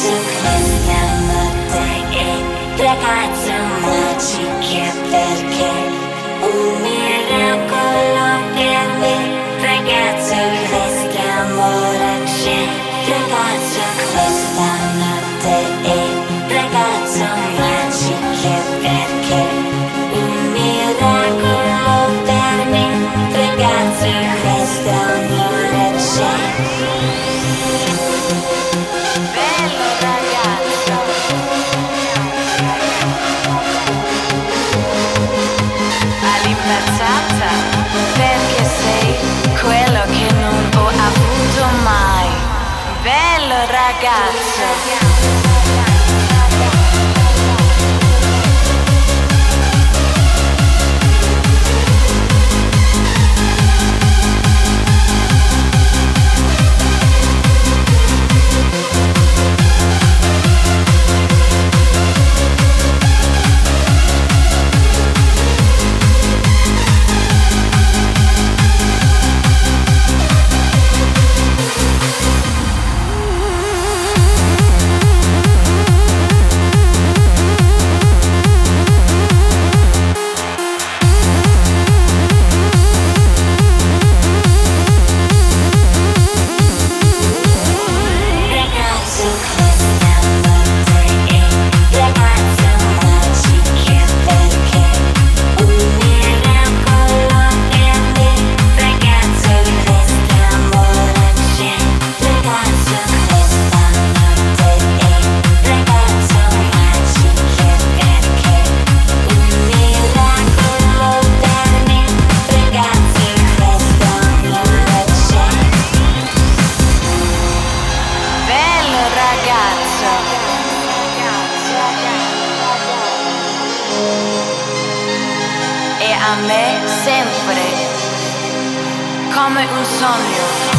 too close, never break it. Pleka much, you can't fake ragazzo. Ame sempre come un sogno.